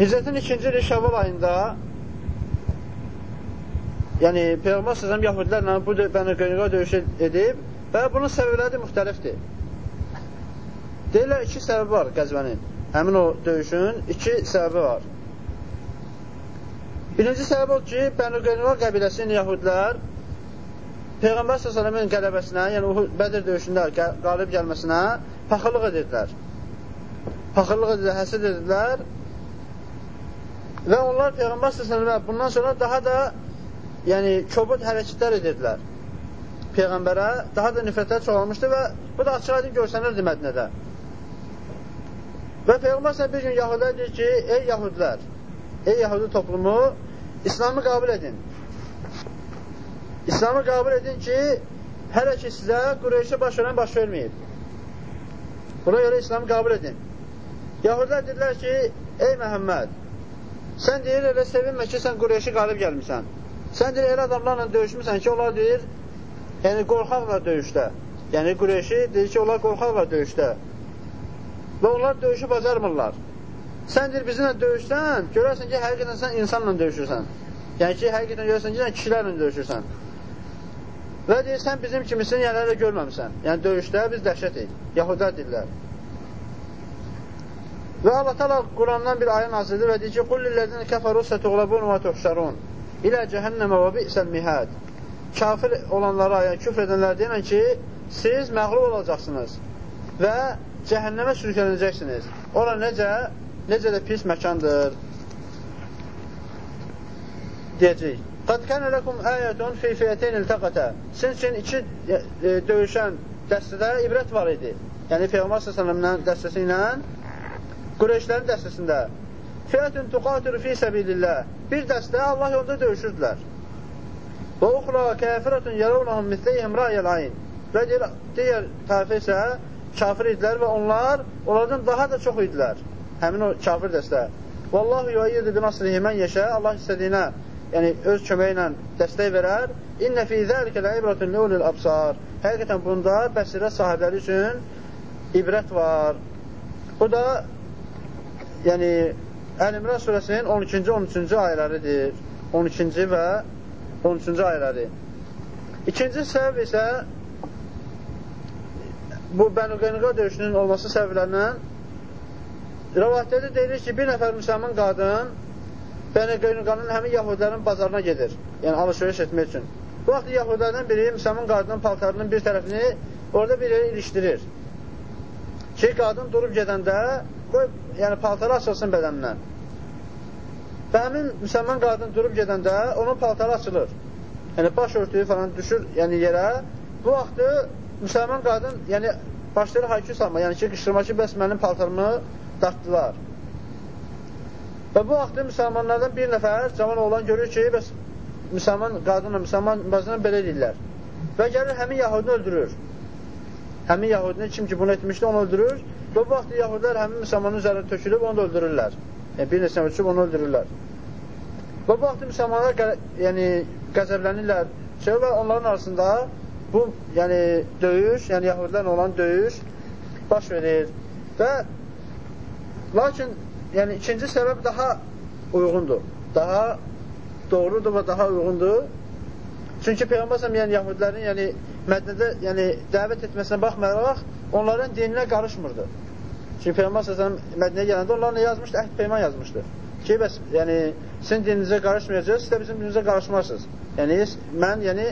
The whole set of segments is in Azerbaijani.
Hicrətin ikinci ili şəvval ayında yəni Peyğəmbər səsəm yahudilərlə bu Bəni Qeynuqa döyüş edib və bunun səbəbləri müxtəlifdir. Deyirlər, iki səbəbi var qəzvənin. Həmin o döyüşün iki səbəbi var. Birinci səbəb o ki, Bəni Qeynuqa qəbiləsinin yahudilər Peyğəmbər s.ə.v-in qələbəsinə, yəni Bədir döyüşündə qalib gəlməsinə paxıllıq edirdilər. Paxıllıq edirdilər, həsəd edirdilər Və onlar Peyğəmbər s.ə.və bundan sonra daha da yəni, kobud hərəkətlər edirdilər. Peyğəmbərə daha da nifrətlər çoxalmışdı və bu da açıq aydın görsənirdi Mədnədə. Və Peyğəmbər s.ə.və bir gün Yahudilər deyir ki, ey Yahudilər, ey Yahudi toplumu, İslamı qabul edin. İslamı qabul edin ki, hələ ki sizə Qureyşə baş verən baş verməyib. Buna görə İslamı qabul edin. Yahudilər dedilər ki, ey Məhəmməd, Sən deyir, elə sevinmə ki, sən Qureyşi qalib gəlmirsən. Sən deyir, elə adamlarla döyüşmüsən ki, onlar deyir, yəni qorxaqlar döyüşdə. Yəni Qureyşi deyir ki, onlar qorxaqlar döyüşdə. Və onlar döyüşü bacarmırlar. Sən deyir, bizimlə döyüşsən, görərsən ki, həqiqətən sən insanla döyüşürsən. Yəni ki, həqiqətən görərsən ki, sən kişilərlə döyüşürsən. Və deyir, sən bizim kimisin yəni görməmsən. Yəni döyüşdə biz dəhşətik. Yahudlər deyirlər. Və Allah təala Qurandan bir ayə nazildir və deyir ki: "Qul lillezine keferu setuğlabun və tuhşarun ilə cəhənnəmə və bi'səl mihad." Kafir olanlara, yəni küfr edənlərə deyirəm ki, siz məğlub olacaqsınız və cəhənnəmə sürüklənəcəksiniz. Ora necə, necə də pis məkandır. Deyəcək. Qad kana lakum ayatun fi fi'atayn iltaqata. Sizin üçün iki e, döyüşən dəstədə ibrət var idi. Yəni Peyğəmbər səlləm dəstəsi ilə Qureyşlərin dəstəsində Fiyətün tuqatiru fi səbilillah Bir dəstə Allah yolunda döyüşürdülər. Və uxra kəfirətun yərəvnəhum misleyhim rəyəl ayn Və digər tərəfə isə kafir idilər və onlar onlardan daha da çox idilər. Həmin o kafir dəstə. Vallahu yuayyidu bi nasrihi men yeşə Allah istədiyinə, yəni öz köməyi ilə dəstək verər. İnnə fi zəlikə ləibratun liulil absar. Həqiqətən bunda bəsirət sahibləri üçün ibrət var. Bu da yəni Əl-İmran surəsinin 12-ci, 13-cü ayələridir. 12-ci və 13-cü ayələri. İkinci səbəb isə bu Bənu Qeynuqa döyüşünün olması səbəblərindən rəvayətlərdə deyilir ki, bir nəfər müsəlman qadın Bənu Qeynuqanın həmin yahudilərin bazarına gedir. Yəni alışveriş etmək üçün. Bu vaxt yahudilərdən biri müsəlman qadının paltarının bir tərəfini orada bir yere ilişdirir. Ki, qadın durub gedəndə qoy, yəni paltarı açılsın bədənindən. Və həmin müsəlman qadın durub gedəndə onun paltarı açılır. Yəni baş örtüyü falan düşür yəni yerə. Bu vaxtı müsəlman qadın yəni başlayır haykü salma, yəni ki, qışqırma ki, bəs mənim paltarımı dartdılar. Və bu vaxtı müsəlmanlardan bir nəfər cavan oğlan görür ki, bəs müsəlman qadınla, müsəlman bazına belə deyirlər. Və gəlir həmin yahudini öldürür. Həmin yahudini kim ki bunu etmişdi, onu öldürür Və vaxt yahudilər həmin müsəlmanın üzərində tökülüb, onu da öldürürlər. Yəni, bir neçə ölçüb, onu öldürürlər. Və bu vaxt müsəlmanlar yəni, qəzəblənirlər şey, və onların arasında bu yəni, döyüş, yəni yahudilərlə olan döyüş baş verir. Və lakin yəni, ikinci səbəb daha uyğundur. Daha doğrudur və daha uyğundur. Çünki Peyğəmbər yəni yahudilərin yəni Mədnədə yəni dəvət etməsinə baxmayaraq onların dininə qarışmırdı. Çünki Peyğəmbər səsələm Mədnəyə gələndə onlarla yazmışdı, əhd peyman yazmışdı. Ki, bəs, yəni, sizin dininizə qarışmayacaq, siz də bizim dininizə qarışmarsınız. Yəni, mən, yəni,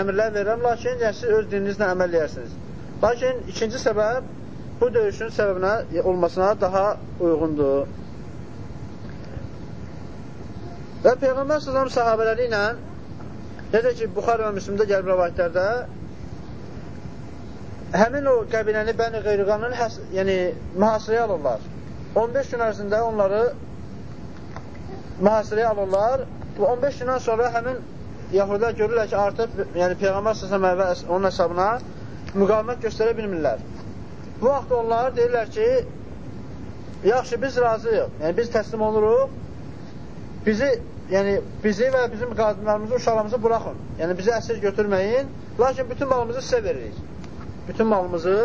əmrlər verirəm, lakin yəni, siz öz dininizlə əməl edərsiniz. Lakin ikinci səbəb bu döyüşün səbəbinə olmasına daha uyğundur. Və Peyğəmbər səsələm sahabələri ilə necə ki, Buxar və Müslümdə gəlib rəvayətlərdə həmin o qəbiləni Bəni Qeyriqanın yəni, mühasirəyə alırlar. 15 gün ərzində onları mühasirəyə alırlar və 15 gündən sonra həmin Yahudilər görürlər ki, artıq yəni, Peyğəmbər səsəmə və onun hesabına müqavimət göstərə bilmirlər. Bu vaxt onlar deyirlər ki, yaxşı, biz razıyıq, yəni biz təslim oluruq, bizi, yəni, bizi və bizim qadınlarımızı, uşaqlarımızı buraxın, yəni bizi əsir götürməyin, lakin bütün malımızı sizə veririk bütün malımızı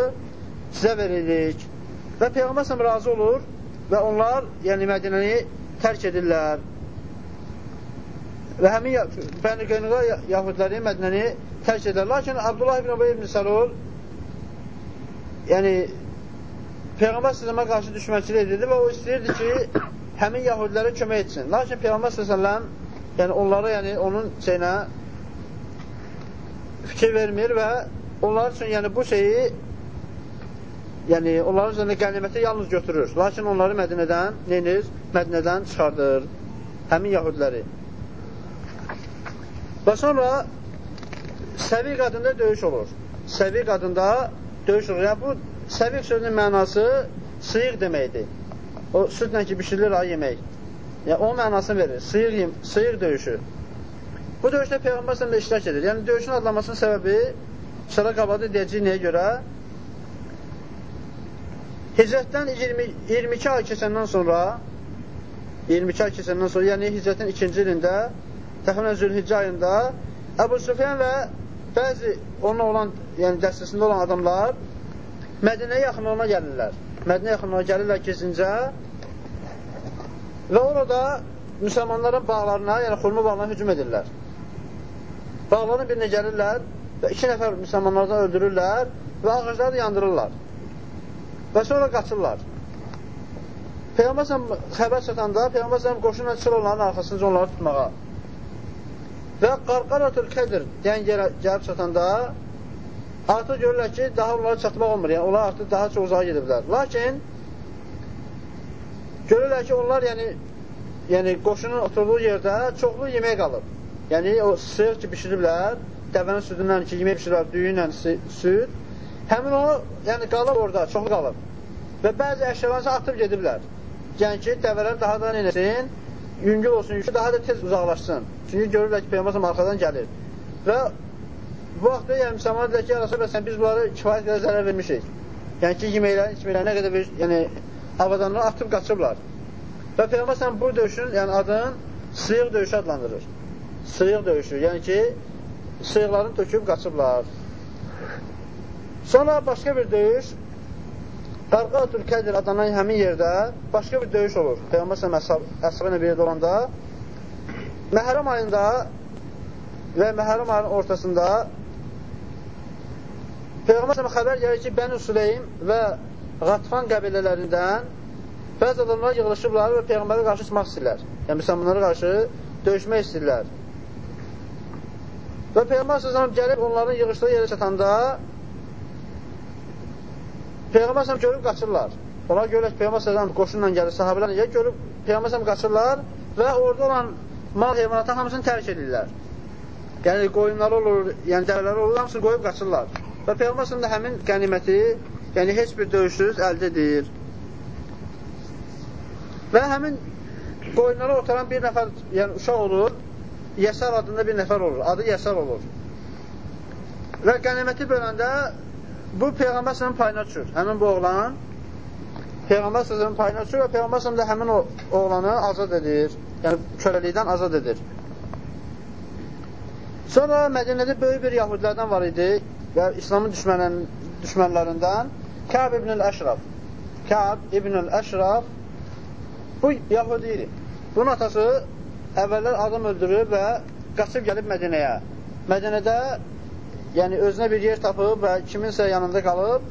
sizə veririk. Və Peyğəmbər səhəm razı olur və onlar, yəni Mədinəni tərk edirlər. Və həmin Bəni Qeynuqa yahudiləri Mədnəni tərk edirlər. Lakin Abdullah ibn Ubey ibn Salul yəni Peyğəmbər səsələmə qarşı düşmənçilik edirdi və o istəyirdi ki, həmin yahudilərə kömək etsin. Lakin Peyğəmbər səsələm yəni onlara yəni onun şeyinə fikir vermir və onlar üçün yəni bu şeyi yəni onların üzərində qəniməti yalnız götürür. Lakin onları Mədinədən neyinir? Mədinədən çıxardır. Həmin yahudiləri. Və sonra səvi qadında döyüş olur. Səvi qadında döyüş olur. Yəni bu səvi sözünün mənası sıyıq deməkdir. O südlə ki, bişirilir ay yemək. Yəni, o mənasını verir. Sıyıq, sıyıq döyüşü. Bu döyüşdə Peyğəmbər səhələ iştirak edir. Yəni, döyüşün adlanmasının səbəbi sıra qabadı deyəcək nəyə görə? Hicrətdən 20, 22 ay keçəndən sonra 22 ay keçəndən sonra, yəni hicrətin ikinci ilində təxminən Zülhiccə ayında Əbu Süfyan və bəzi onun olan, yəni dəstəsində olan adamlar Mədinəyə yaxınlığına gəlirlər. Mədinə yaxınlığına gəlirlər kezincə və orada müsəlmanların bağlarına, yəni xurma bağlarına hücum edirlər. Bağların birinə gəlirlər və iki nəfər müsəlmanlardan öldürürlər və ağacları yandırırlar. Və sonra qaçırlar. Peyğəmbər xəbər çatanda Peyğəmbər qoşunla çıxır onların arxasınca onları tutmağa. Və qarqaratul kədir deyən yerə gəlib çatanda artıq görürlər ki, daha onlara çatmaq olmur. Yəni, onlar artıq daha çox uzağa gediblər. Lakin görürlər ki, onlar yəni, yəni qoşunun oturduğu yerdə çoxlu yemək qalıb. Yəni, o sığ ki, bişiriblər, dəvənin südündən ki, yemək bişiriblər, düyü ilə süd, həmin o, yəni qalıb orada, çoxlu qalıb. Və bəzi əşyalarını atıb gediblər. Yəni ki, dəvələr daha da neyləsin, yüngül olsun, yükü daha da tez uzaqlaşsın. Çünki görürlər ki, Peyğəmbər arxadan gəlir. Və bu vaxtda yəni müsəlman deyir ki, Rasul sən biz bunları kifayət qədər zərər vermişik. Yəni ki, yeməklərin, içməklərin nə qədər bir, yəni avadanları atıb qaçıblar. Və Peyğəmbər bu döyüşün, yəni adın sıyıq döyüşü adlandırır sıyıq döyüşü. Yəni ki, sıyıqlarını töküb qaçıblar. Sonra başqa bir döyüş Qarqatul Kədir adlanan həmin yerdə başqa bir döyüş olur. Peyğəmbər səhəm ilə bir yerdə olanda Məhərəm ayında və Məhərəm ayının ortasında Peyğəmbər səhəm xəbər gəlir ki, Bəni Süleym və Qatfan qəbilələrindən bəzi adamlar yığılışıblar və Peyğəmbərə qarşı çıxmaq istəyirlər. Yəni, müsəlmanlara qarşı döyüşmək istəyirlər. Və Peyğəmbər s.ə.v gəlib onların yığışdığı yerə çatanda Peyğəmbər s.ə.v görüb qaçırlar. Görürlər ki, Peyğəmbər s.ə.v qoşunla gəlir, sahabələrlə gəlir, görüb Peyğəmbər s.ə.v qaçırlar və orada olan mal heyvanatı hamısını tərk edirlər. Yəni, qoyunları olur, yəni dəvələri olur, hamısını qoyub qaçırlar. Və Peyğəmbər s.ə.v həmin qəniməti, yəni heç bir döyüşsüz əldə edir. Və həmin qoyunları otaran bir nəfər yəni, uşaq olur, Yəsər adında bir nəfər olur. Adı Yəsər olur. Və qəniməti böləndə bu Peyğəmbər sələmin payına düşür. Həmin bu oğlan Peyğəmbər sələmin payına düşür və Peyğəmbər sələm də həmin o oğlanı azad edir. Yəni köləlikdən azad edir. Sonra Mədinədə böyük bir yahudilərdən var idi və İslamın düşmənlərindən Kəb ibn əl-Əşraf. Kəb ibn əl-Əşraf bu yahudi idi. Bunun atası əvvəllər adam öldürüb və qaçıb gəlib Mədinəyə. Mədinədə yəni özünə bir yer tapıb və kiminsə yanında qalıb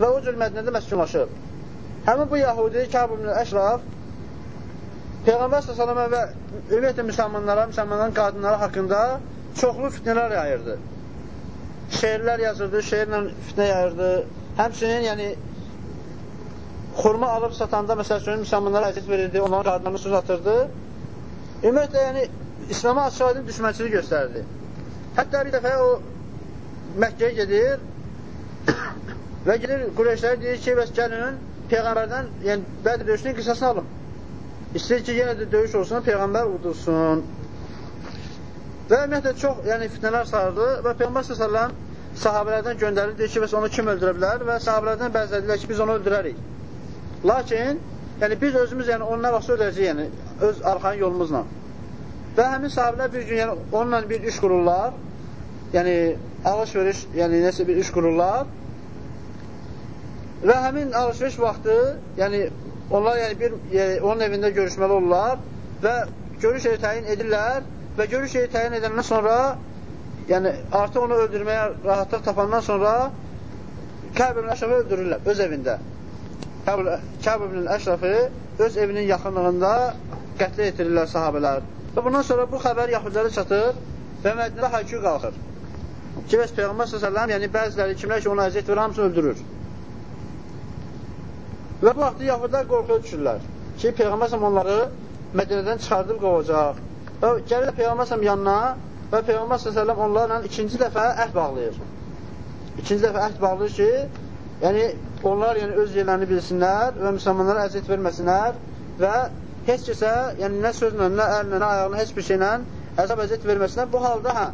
və o cür Mədinədə məskunlaşıb. Həmin bu Yahudi Kəb ibn Əşraf Peyğəmbər s.ə.və və ümumiyyətlə müsəlmanlara, müsəlmanların qadınları haqqında çoxlu fitnələr yayırdı. Şeirlər yazırdı, şeirlə fitnə yayırdı. Həmçinin, yəni, xurma alıb satanda, məsəl üçün, müsəlmanlara əziyyət verirdi, onların qadınlarını söz atırdı Ümumiyyətlə, yəni, İslama açıq düşmənçilik göstərdi. Hətta bir dəfə o Məkkəyə gedir və gedir Qureyşlər deyir ki, bəs gəlin, Peyğəmbərdən, yəni, bədir döyüşünün qısasını alın. İstəyir ki, yenə də döyüş olsun, Peyğəmbər udulsun. Və ümumiyyətlə, çox yəni, fitnələr sardı və Peyğəmbər s.ə.v sahabələrdən göndərir, deyir ki, bəs onu kim öldürə bilər və sahabələrdən bəzilər deyirlər ki, biz onu öldürərik. Lakin, yəni, biz özümüz yəni, onu nə vaxt öldürəcəyik, yəni, öz arxayın yolumuzla. Və həmin sahiblər bir gün yəni, onunla bir iş qururlar, yəni alış-veriş, yəni nəsə bir iş qururlar və həmin alış-veriş vaxtı, yəni onlar yəni bir e, onun evində görüşməli olurlar və görüş yeri təyin edirlər və görüş yeri təyin edəndən sonra yəni artıq onu öldürməyə rahatlıq tapandan sonra Kəb ibn Əşrafı öldürürlər öz evində. Kəb ibn Əşrafı öz evinin yaxınlığında qətlə yetirirlər sahabələr. Və bundan sonra bu xəbər yahudilərə çatır və Mədinədə haykü qalxır. Ki, bəs Peyğəmbər s.ə.v yəni bəziləri kimlər ki, ona əziyyət verir, hamısını öldürür. Və bu vaxtda yahudlar qorxuya düşürlər ki, Peyğəmbər s.ə.v onları Mədinədən çıxardıb qovacaq. Və gəlir Peyğəmbər s.ə.v yanına və Peyğəmbər s.ə.v onlarla ikinci dəfə əhd bağlayır. İkinci dəfə əhd bağlayır ki, yəni onlar yəni, öz yerlərini bilsinlər və müsəlmanlara əziyyət verməsinlər və heç kəsə, yəni nə sözlə, nə əllə, nə ayağına, heç bir şeylə əzab əziyyət verməsinlər. Bu halda hə,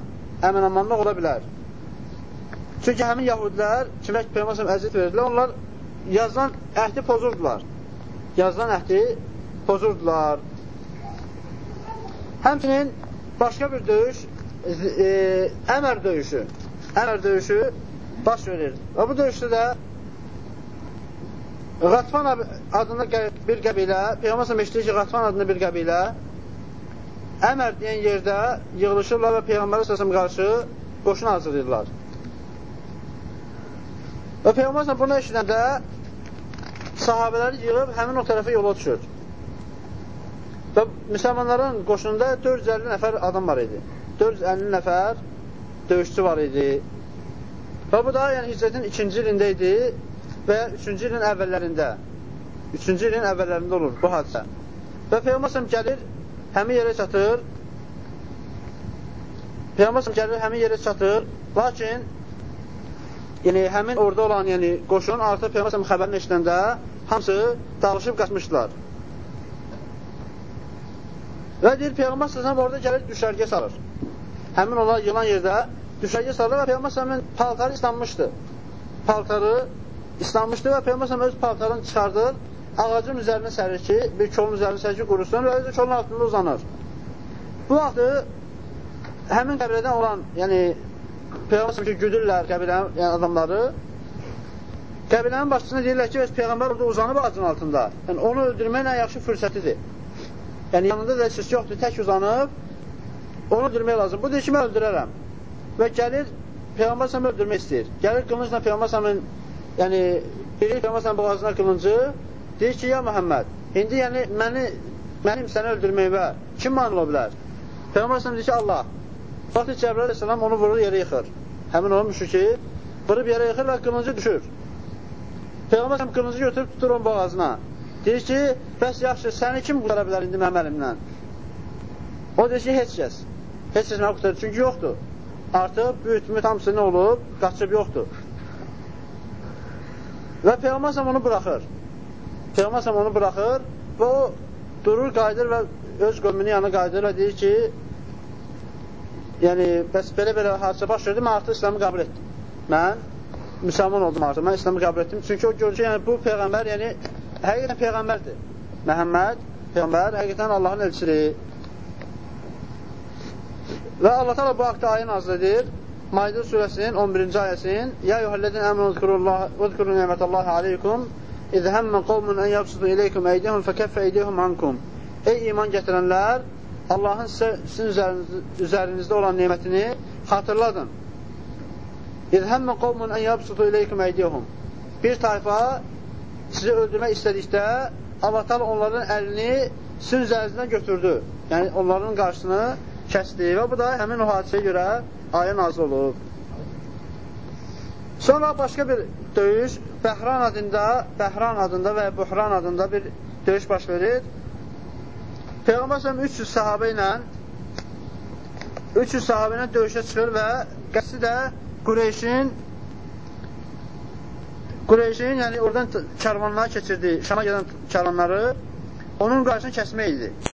əmin-amanlıq ola bilər. Çünki həmin yahudilər, kimə ki, Peyğəmbər əziyyət verirlər, onlar yazılan əhdi pozurdular. Yazılan əhdi pozurdular. Həmçinin başqa bir döyüş, e, əmər döyüşü. Əmər döyüşü baş verir. Və bu döyüşdə də Qatfan adında bir qəbilə, Peyğəmbər s.ə.v eşidir ki, Qatfan adında bir qəbilə Əmər deyən yerdə yığılışırlar və Peyğəmbər s.ə.v qarşı qoşun hazırlayırlar. Və Peyğəmbər s.ə.v bunu eşidəndə sahabələri yığıb həmin o tərəfə yola düşür. Və müsəlmanların qoşununda 450 nəfər adam var idi. 450 nəfər döyüşçü var idi. Və bu da yəni hicrətin ikinci ilində idi və üçüncü ilin əvvəllərində. Üçüncü ilin əvvəllərində olur bu hadisə. Və Peyğəmbər gəlir, həmin yerə çatır. Peyğəmbər gəlir, həmin yerə çatır. Lakin yəni həmin orada olan yəni qoşun artıq Peyğəmbər xəbərini eşidəndə hamısı dağılışıb qaçmışdılar. Və deyir Peyğəmbər sallallahu orada gəlir düşərgə salır. Həmin onlar yılan yerdə düşərgə salır və Peyğəmbər paltarı islanmışdı. Paltarı islanmışdı və Peyğəmbər öz paltarını çıxardır, ağacın üzərinə sərir ki, bir kolun üzərinə sərir ki, qurusun və özü kolun altında uzanır. Bu vaxtı həmin qəbilədən olan, yəni Peyğəmbər ki, güdürlər qəbilənin yəni, adamları, qəbilənin başçısına deyirlər ki, Peyğəmbər orada uzanıb ağacın altında. Yəni, onu öldürmək ən yaxşı fürsətidir. Yəni, yanında da siz yoxdur, tək uzanıb, onu öldürmək lazım. Bu deyir ki, mən öldürərəm və gəlir Peyğəmbər səhəmi öldürmək istəyir. Gəlir qılıncla Peyğəmbər səhəmin yəni bilir Peyğəmbər boğazına qılıncı deyir ki, ya Məhəmməd, indi yəni məni, mənim səni öldürməyimə kim mani ola bilər? Peyğəmbər deyir ki, Allah. Vaxtı Cəbrəl əsələm onu vurur, yerə yıxır. Həmin onun müşriki vurub yerə yıxır və qılıncı düşür. Peyğəmbər qılıncı götürüb tutur onun boğazına. Deyir ki, bəs yaxşı, səni kim qutara bilər indi mənim əlimdən? O deyir ki, heç kəs. Heç kəs məni qutarır, çünki yoxdur artıq büyütmüt hamısı nə olub? Qaçıb yoxdur. Və Peyğəmbər onu buraxır. Peyğəmbər onu buraxır və o durur, qayıdır və öz qövmünün yanına qayıdır və deyir ki, yəni, bəs belə-belə hadisə baş verdi, mən artıq İslamı qəbul etdim. Mən müsəlman oldum artıq, mən İslamı qəbul etdim. Çünki o görür ki, yəni, bu Peyğəmbər, yəni, həqiqətən Peyğəmbərdir. Məhəmməd, Peyğəmbər, həqiqətən Allahın elçiliyi. Və Allah təala bu haqda ayə nazil edir. Maidə surəsinin 11-ci ayəsinin: "Ya zkurullah və zkuru ni'metallahi aleykum iz hamma qawmun an yabsutu ileykum eydihum fekeffe eydihum ankum." Ey iman gətirənlər, Allahın sizin üzərinizdə, üzərinizdə olan nemətini xatırladın. İz hamma qawmun an yabsutu ileykum eydihum. Bir tayfa sizi öldürmək istədikdə Allah təala onların əlini sizin üzərinizdən götürdü. Yəni onların qarşısını kəsdi və bu da həmin o hadisəyə görə ayə nazil olub. Sonra başqa bir döyüş Bəhran adında, Bəhran adında və Buhran adında bir döyüş baş verir. Peyğəmbər s.ə.v 300 sahabə ilə 300 sahabə ilə döyüşə çıxır və qəsdi də Qureyşin Qureyşin, yəni oradan karvanları keçirdi, Şama gedən karvanları onun qarşısını kəsmək idi.